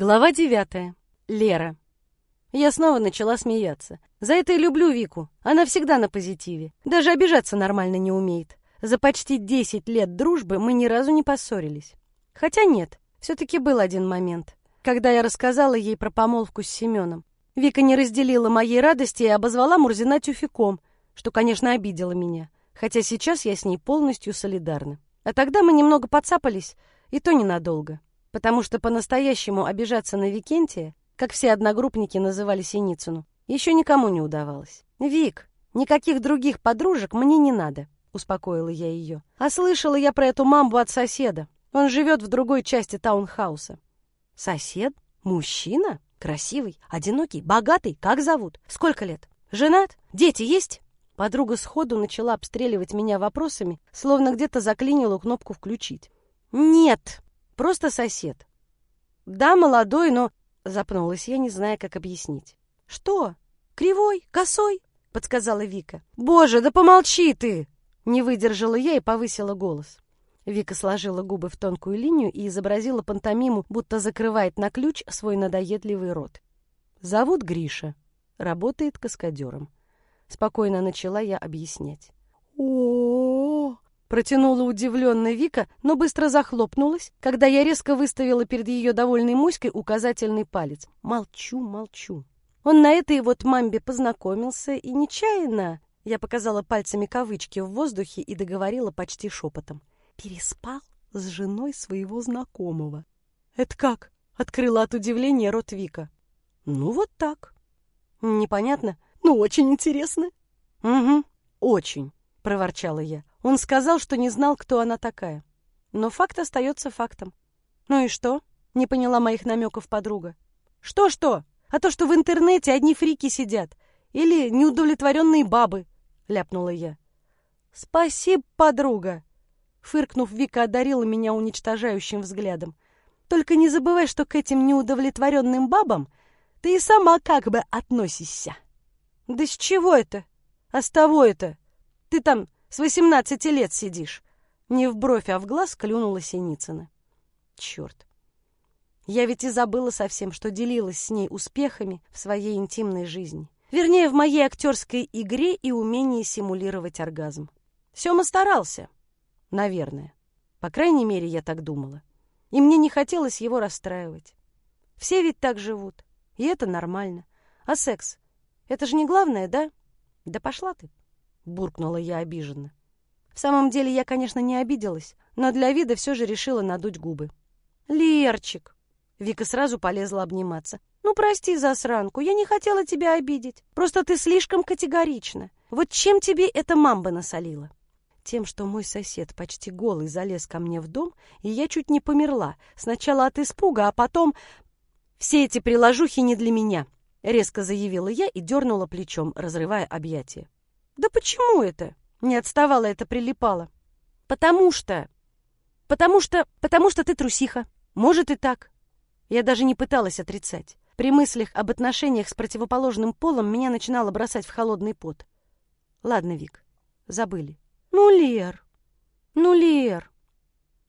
Глава девятая. Лера. Я снова начала смеяться. За это и люблю Вику. Она всегда на позитиве. Даже обижаться нормально не умеет. За почти десять лет дружбы мы ни разу не поссорились. Хотя нет, все-таки был один момент, когда я рассказала ей про помолвку с Семеном. Вика не разделила моей радости и обозвала Мурзина тюфяком, что, конечно, обидело меня. Хотя сейчас я с ней полностью солидарна. А тогда мы немного подцапались, и то ненадолго потому что по-настоящему обижаться на Викентия, как все одногруппники называли Синицыну, еще никому не удавалось. «Вик, никаких других подружек мне не надо», — успокоила я ее. «А слышала я про эту мамбу от соседа. Он живет в другой части таунхауса». «Сосед? Мужчина? Красивый, одинокий, богатый? Как зовут? Сколько лет? Женат? Дети есть?» Подруга сходу начала обстреливать меня вопросами, словно где-то заклинила кнопку «включить». «Нет!» Просто сосед. Да, молодой, но... Запнулась я, не зная, как объяснить. Что? Кривой? Косой? Подсказала Вика. Боже, да помолчи ты! Не выдержала я и повысила голос. Вика сложила губы в тонкую линию и изобразила пантомиму, будто закрывает на ключ свой надоедливый рот. «Зовут Гриша. Работает каскадером». Спокойно начала я объяснять. о, Протянула удивленно Вика, но быстро захлопнулась, когда я резко выставила перед ее довольной моськой указательный палец. Молчу, молчу. Он на этой вот мамбе познакомился и нечаянно... Я показала пальцами кавычки в воздухе и договорила почти шепотом. Переспал с женой своего знакомого. «Это как?» — открыла от удивления рот Вика. «Ну, вот так». «Непонятно?» «Ну, очень интересно». «Угу, очень», — проворчала я. Он сказал, что не знал, кто она такая. Но факт остается фактом. «Ну и что?» — не поняла моих намеков подруга. «Что-что? А то, что в интернете одни фрики сидят. Или неудовлетворенные бабы», — ляпнула я. «Спасибо, подруга!» Фыркнув, Вика одарила меня уничтожающим взглядом. «Только не забывай, что к этим неудовлетворенным бабам ты и сама как бы относишься». «Да с чего это? А с того это? Ты там с восемнадцати лет сидишь. Не в бровь, а в глаз клюнула Синицына. Черт. Я ведь и забыла совсем, что делилась с ней успехами в своей интимной жизни. Вернее, в моей актерской игре и умении симулировать оргазм. Сема старался. Наверное. По крайней мере, я так думала. И мне не хотелось его расстраивать. Все ведь так живут. И это нормально. А секс? Это же не главное, да? Да пошла ты буркнула я обиженно. В самом деле я, конечно, не обиделась, но для вида все же решила надуть губы. «Лерчик!» Вика сразу полезла обниматься. «Ну, прости, засранку, я не хотела тебя обидеть. Просто ты слишком категорична. Вот чем тебе эта мамба насолила?» Тем, что мой сосед почти голый залез ко мне в дом, и я чуть не померла. Сначала от испуга, а потом... «Все эти приложухи не для меня», — резко заявила я и дернула плечом, разрывая объятия. «Да почему это?» — не отставала это прилипала. «Потому что... Потому что... Потому что ты трусиха. Может и так». Я даже не пыталась отрицать. При мыслях об отношениях с противоположным полом меня начинало бросать в холодный пот. «Ладно, Вик, забыли». «Ну, Лер! Ну, Лер!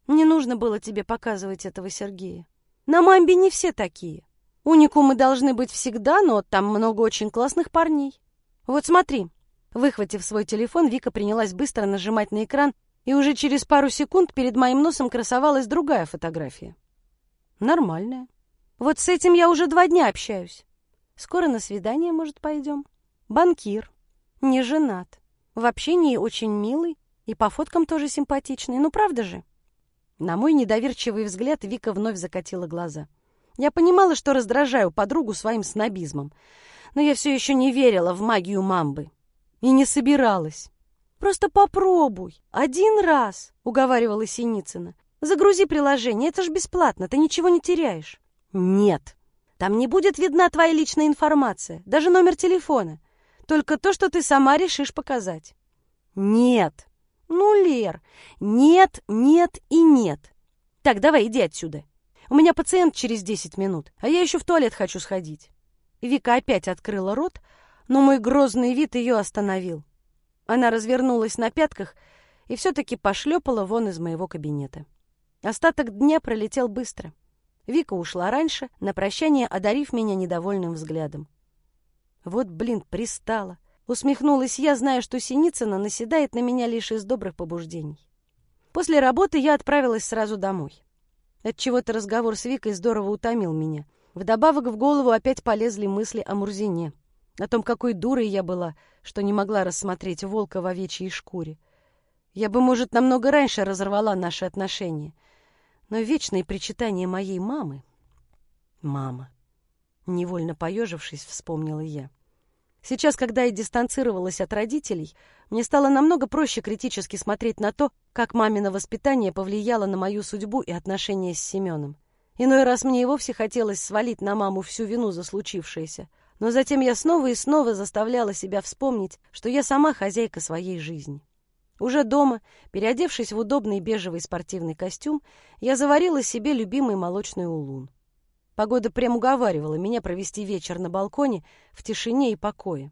Не нужно было тебе показывать этого Сергея. На мамбе не все такие. Уникумы должны быть всегда, но там много очень классных парней. Вот смотри, Выхватив свой телефон, Вика принялась быстро нажимать на экран, и уже через пару секунд перед моим носом красовалась другая фотография. Нормальная. Вот с этим я уже два дня общаюсь. Скоро на свидание, может, пойдем? Банкир. Не женат. В общении очень милый и по фоткам тоже симпатичный. Ну, правда же? На мой недоверчивый взгляд Вика вновь закатила глаза. Я понимала, что раздражаю подругу своим снобизмом, но я все еще не верила в магию мамбы. И не собиралась. «Просто попробуй. Один раз», — уговаривала Синицына. «Загрузи приложение, это ж бесплатно, ты ничего не теряешь». «Нет. Там не будет видна твоя личная информация, даже номер телефона. Только то, что ты сама решишь показать». «Нет». «Ну, Лер, нет, нет и нет. Так, давай, иди отсюда. У меня пациент через десять минут, а я еще в туалет хочу сходить». Вика опять открыла рот, но мой грозный вид ее остановил. Она развернулась на пятках и все-таки пошлепала вон из моего кабинета. Остаток дня пролетел быстро. Вика ушла раньше, на прощание одарив меня недовольным взглядом. Вот, блин, пристала. Усмехнулась я, зная, что Синицына наседает на меня лишь из добрых побуждений. После работы я отправилась сразу домой. Отчего-то разговор с Викой здорово утомил меня. Вдобавок в голову опять полезли мысли о Мурзине, о том, какой дурой я была, что не могла рассмотреть волка в овечьей шкуре. Я бы, может, намного раньше разорвала наши отношения. Но вечные причитания моей мамы... Мама. Невольно поежившись, вспомнила я. Сейчас, когда я дистанцировалась от родителей, мне стало намного проще критически смотреть на то, как мамино воспитание повлияло на мою судьбу и отношения с Семеном. Иной раз мне и вовсе хотелось свалить на маму всю вину за случившееся, но затем я снова и снова заставляла себя вспомнить, что я сама хозяйка своей жизни. Уже дома, переодевшись в удобный бежевый спортивный костюм, я заварила себе любимый молочный улун. Погода прям уговаривала меня провести вечер на балконе в тишине и покое.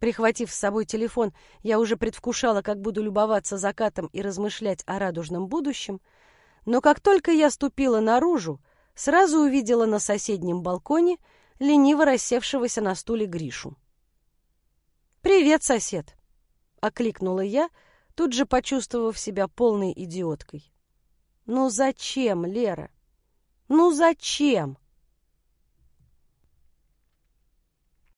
Прихватив с собой телефон, я уже предвкушала, как буду любоваться закатом и размышлять о радужном будущем, но как только я ступила наружу, сразу увидела на соседнем балконе лениво рассевшегося на стуле Гришу. «Привет, сосед!» — окликнула я, тут же почувствовав себя полной идиоткой. «Ну зачем, Лера? Ну зачем?